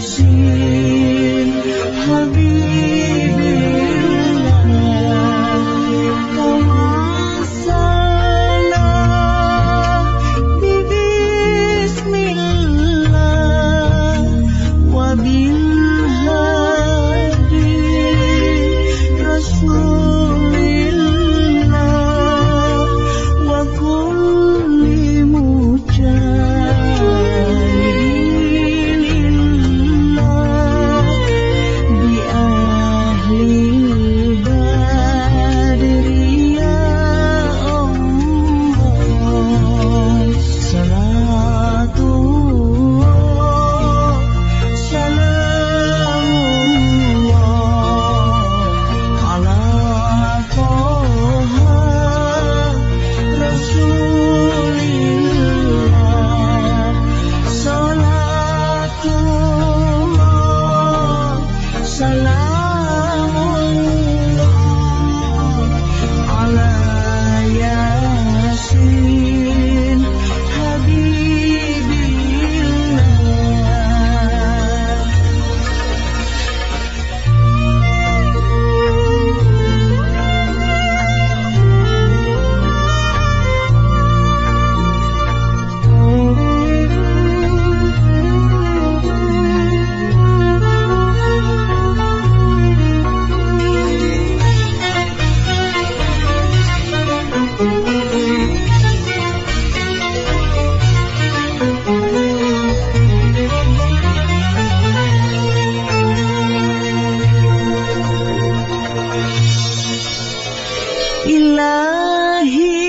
心，何必？ilahi